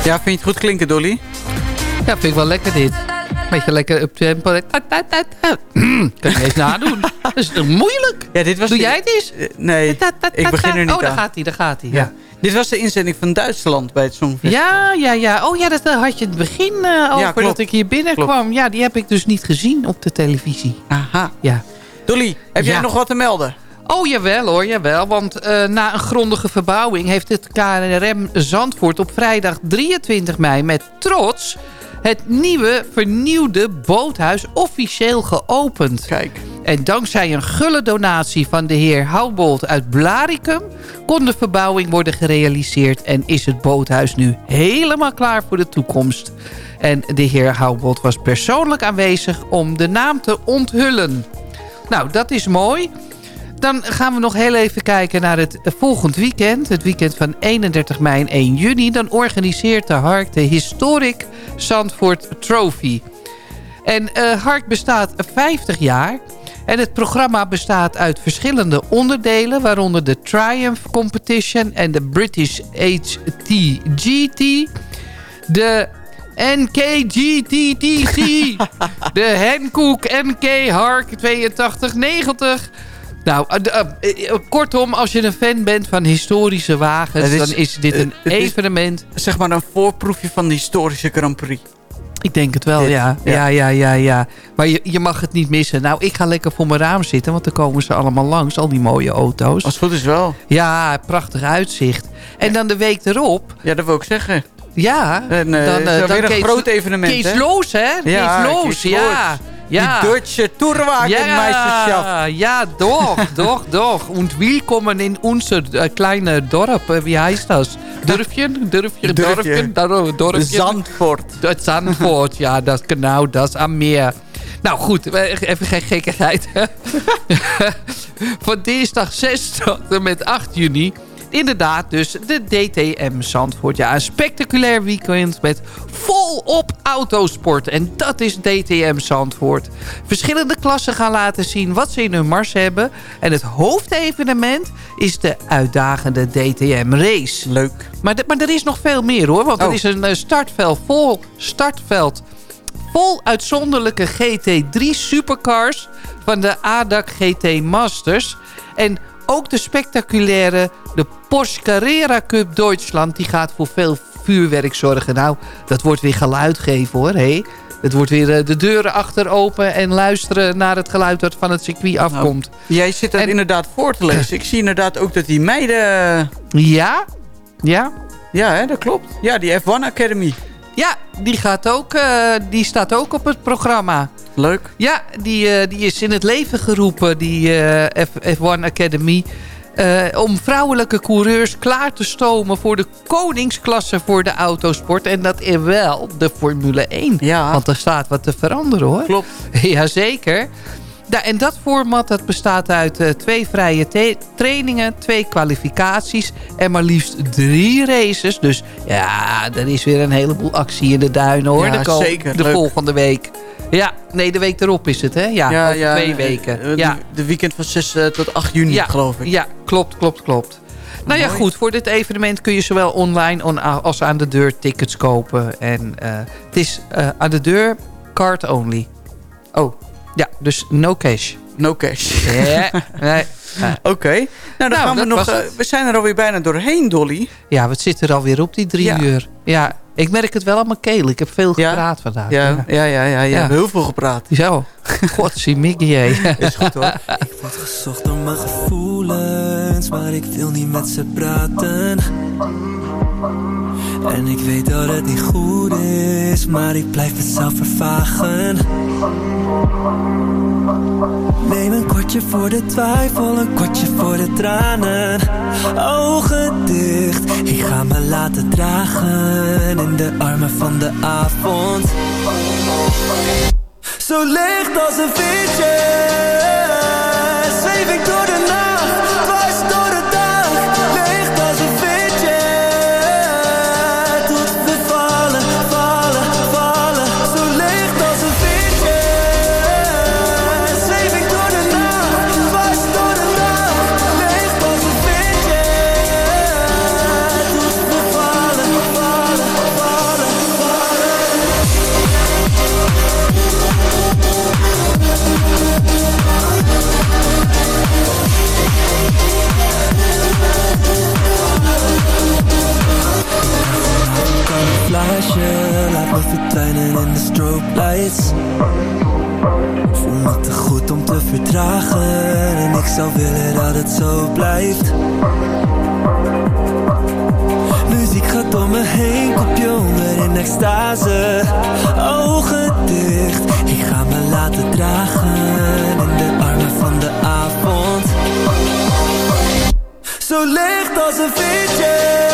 Ja, vind je het goed klinken, Dolly? Ja, vind ik wel lekker dit. Beetje lekker up-tempo. kan je eens nadoen. Dat is toch moeilijk? Ja, dit was Doe de- jij het eens? Eh, nee, ik begin er niet Oh, daar aan. gaat hij, daar gaat hij. Ja. Ja. Dit was de inzending van Duitsland bij het Songfestival. Ja, ja, ja. Oh ja, dat eh, had je in het begin eh, over klopt. dat ik hier binnenkwam. Ja, die heb ik dus niet gezien op de televisie. Aha. Ja. Dolly, heb jij Ja. nog wat te melden? Oh, jawel hoor, jawel. Want eh, na een grondige verbouwing heeft het KNRM Zandvoort op vrijdag 23 mei met trots het nieuwe vernieuwde boothuis officieel geopend. Kijk. En dankzij een gulle donatie van de heer Houbold uit Blaricum... kon de verbouwing worden gerealiseerd... en is het boothuis nu helemaal klaar voor de toekomst. En de heer Houbold was persoonlijk aanwezig om de naam te onthullen. Nou, dat is mooi. Dan gaan we nog heel even kijken naar het volgend weekend. Het weekend van 31 mei en 1 juni. Dan organiseert de Hark de Historic Zandvoort Trophy. En eh Hark bestaat 50 jaar. En het programma bestaat uit verschillende onderdelen... waaronder de Triumph Competition en de British HTGT... de NKGTTC, de Hankook NK Hark 8290... Nou, eh, eh, eh, kortom, als je een fan bent van historische wagens... Is- dan is dit een is- evenement. Zeg maar een voorproefje van de historische Grand Prix. Ik denk het wel, Dit, ja. ja. Ja, ja, ja, ja. Maar je, je mag het niet missen. Nou, ik ga lekker voor mijn raam zitten, want dan komen ze allemaal langs, al die mooie auto's. Als het goed is wel. Ja, prachtig uitzicht. En dan de week erop, Ja, dat wil ik zeggen. ja, En, het is weer een Kees- groot evenement, Kees hè? Loos, hè? Ja, Kees Loos, ja. Loos. Ja. Die Duitse Tourwagenmeisterschaft. Ja, doch, doch, doch. Und willkommen in unser äh, kleine Dorp. Äh, Wie heißt das? Dörfchen? Dörfchen, Dörfje. Dorfchen, Dor- Dorfchen. Zandvoort. Het Zandvoort, ja, dat genau, dat is aan meer. Nou goed, eh, even geen gekkigheid. Van dinsdag 6 tot en met 8 juni. Inderdaad, dus de DTM Zandvoort. Ja, een spectaculair weekend met volop autosport. En dat is DTM Zandvoort. Verschillende klassen gaan laten zien wat ze in hun mars hebben. En het hoofdevenement is de uitdagende DTM Race. Leuk. Maar, de- maar er is nog veel meer hoor. Want er Oh. is een eh, startveld vol, startveld vol uitzonderlijke GT3 supercars van de ADAC GT Masters. En ook de spectaculaire de Porsche Carrera Cup Duitsland. Die gaat voor veel vuurwerk zorgen. Nou, dat wordt weer geluid geven hoor. Hey. Het wordt weer eh, de deuren achter open en luisteren naar het geluid dat van het circuit afkomt. Jij zit En- inderdaad voor te lezen. Ik zie inderdaad ook dat die meiden... Ja? Ja? Ja, hè, dat klopt. Ja, die F1 Academy. Ja, die, gaat ook, eh, die staat ook op het programma. Leuk. Ja, die, eh, die is in het leven geroepen, die eh, F, F1 Academy. om vrouwelijke coureurs klaar te stomen voor de koningsklasse voor de autosport. En dat is wel de Formule 1. Ja. Want er staat wat te veranderen hoor. Klopt. Jazeker. En dat format dat bestaat uit eh, twee vrije trainingen, twee kwalificaties en maar liefst drie races. Dus ja, er is weer een heleboel actie in de duinen hoor. Ja, de zeker. De Leuk. volgende week. Ja, nee, de week erop is het hè? Ja, twee eh, weken. eh, ja. De, de weekend van 6 eh, tot 8 juni, ja, geloof ik. Ja, klopt, klopt, klopt. Nou ja, goed. Voor dit evenement kun je zowel online on- als aan de deur tickets kopen. En het is aan de deur card only. Oh, Ja, dus no cash. No cash. Ja, nee. Oké. Nou, dan Nou, gaan we nog... eh, we zijn er alweer bijna doorheen, Dolly. Ja, we zitten er alweer op, die drie Ja. uur. Ja, ik merk het wel aan mijn keel. Ik heb veel Ja? gepraat vandaag. Ja, ja, ja, ja. ja. We hebben heel veel gepraat. Zo. Mickey, hé. Is goed hoor. Ik word gezocht door mijn gevoelens, maar ik wil niet met ze praten. En ik weet dat het niet goed is, maar ik blijf mezelf vervagen. Neem een kortje voor de twijfel, een kortje voor de tranen. Ogen dicht, ik ga me laten dragen in de armen van de avond. Zo licht als een visje Zweef ik door lights Voel me te goed om te verdragen En ik zou willen dat het zo blijft. Muziek gaat om me heen, kopje onder in extase. Ogen dicht, ik ga me laten dragen. In de armen van de avond. Zo licht als een visje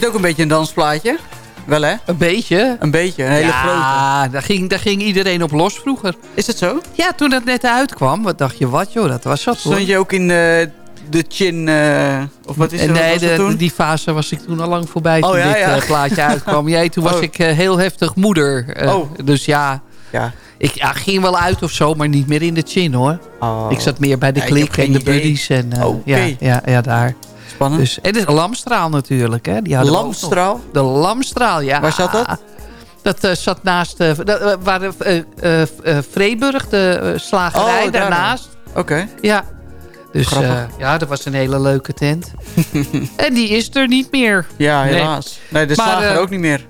dit ook een beetje een dansplaatje? Wel hè? Een beetje. Een beetje, een hele ja, grote. daar ging, daar ging iedereen op los vroeger. Is het zo? Ja, toen dat net uitkwam, wat dacht je, wat joh, dat was zat hoor. Stond je ook in eh, de chin, eh, of wat is er, nee, dat de- toen? die fase was ik toen al lang voorbij Oh, toen ja, dit ja. eh, plaatje uitkwam. Jij, toen was Oh. ik heel heftig moeder. Oh. Dus ja, Ja. ik ja, ging wel uit of zo, maar niet meer in de chin hoor. Oh. Ik zat meer bij de Ja, klik en de buddies. En, ja, ja, ja, daar. Spannend. Dus, en de Lamstraal natuurlijk. Hè. Die. Lamstraal? De Lamstraal, ja. Waar zat dat? Dat eh, zat naast dat, eh, waar de, Vreeburg, de slagerij, Oh, daar. daarnaast. Oké. Ja. Dus ja, dat was een hele leuke tent. en die is er niet meer. Ja, helaas. Nee, de Maar, slager ook niet meer.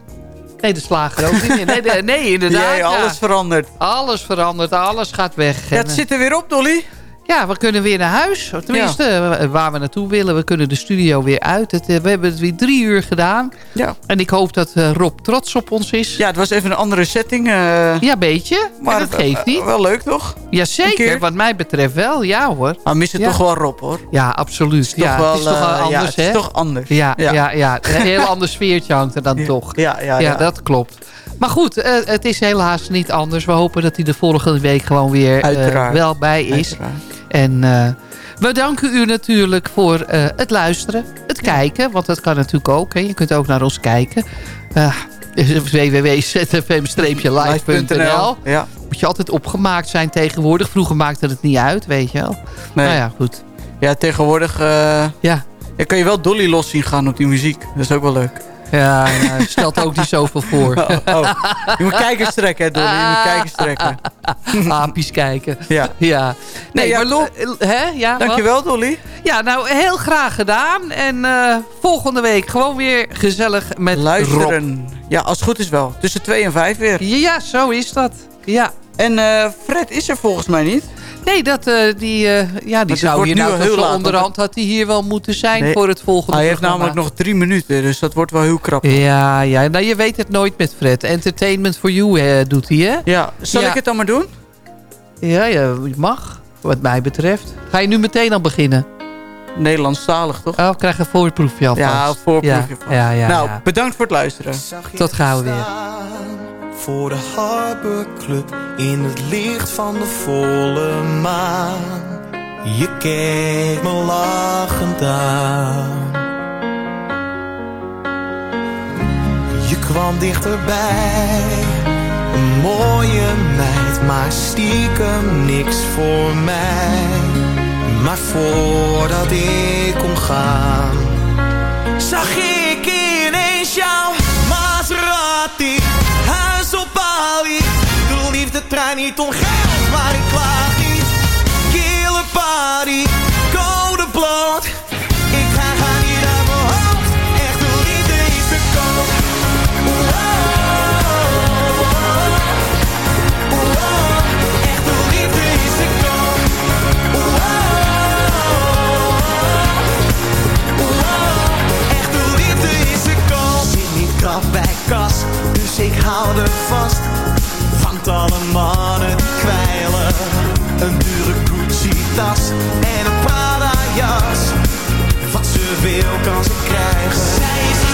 Nee, de slager ook niet meer. Nee, de- nee inderdaad. Jij, ja. alles verandert. Alles verandert, alles gaat weg. Ja, En, het zit er weer op, Dolly. Ja, we kunnen weer naar huis. Tenminste, eh, waar we naartoe willen. We kunnen de studio weer uit. Het, eh, we hebben het weer drie uur gedaan. Ja. En ik hoop dat eh, Rob trots op ons is. Ja, het was even een andere setting. Ja, beetje. Maar dat geeft niet. Wel leuk, toch? Jazeker, wat mij betreft wel. Ja hoor. Maar mis het Ja. toch wel Rob, hoor. Ja, absoluut. Toch ja, wel, het is toch wel anders, het hè? is toch anders. Ja, ja. Ja. Een heel ander sfeertje hangt er dan toch. Ja, ja, Ja, ja. dat klopt. Maar goed, het is helaas niet anders. We hopen dat hij de volgende week gewoon weer wel bij is. Uiteraard. En eh, we danken u natuurlijk voor eh, het luisteren, het kijken. Want dat kan natuurlijk ook. Hè. Je kunt ook naar ons kijken. Uh, www.zfm-live.nl Ja. Moet je altijd opgemaakt zijn tegenwoordig. Vroeger maakte het niet uit, weet je wel. Nee. Nou ja, goed. Ja, tegenwoordig Ja, ja, kan je wel Dolly los zien gaan op die muziek. Dat is ook wel leuk. Ja, ja stelt ook niet zoveel voor. Oh, oh. Je moet kijkers trekken, hè, Dolly. Je moet kijkers trekken. Apies kijken. Ja. Ja. Nee, maar... lo- eh, Hè? Ja, wat? Dankjewel, Dolly. Ja, nou, heel graag gedaan. En eh, volgende week gewoon weer gezellig met Rob. Luisteren. Ja, als het goed is wel. Tussen 2 en 5 weer. Ja, zo is dat. Ja. En eh, Fred is er volgens mij niet. Nee, dat, eh, die, eh, ja, die zou hier nu nou heel laat, onderhand had hij hier wel moeten zijn Nee, voor het volgende Hij heeft programma. namelijk nog drie minuten, dus dat wordt wel heel krap. Ja, ja, nou je weet het nooit met Fred. Entertainment for you eh, doet hij, hè? Ja, zal Ja. ik het dan maar doen? Ja, ja, je mag, wat mij betreft. Ga je nu meteen al beginnen? Nederlandstalig, toch? Oh, ik krijg een voorproefje alvast. Ja, een voorproefje Ja, vast. ja, ja, nou, ja. bedankt voor het luisteren. Tot gauw weer. Voor de Harbor Club in het licht van de volle maan. Je keek me lachend aan. Je kwam dichterbij, een mooie meid, maar stiekem niks voor mij. Maar voordat ik kon de liefde trein niet om geld, maar ik klaag niet. Kille party, code bloot. Ik ga, ga niet uit mijn hoofd, echte liefde is te koop. Echte liefde is te koop. Echte liefde is te koop. Zit niet krap bij kas, dus ik hou er vast. Want alle mannen die kwijlen. Een dure Gucci-tas en een Prada-jas. Wat ze wil kan ze krijgen. Zij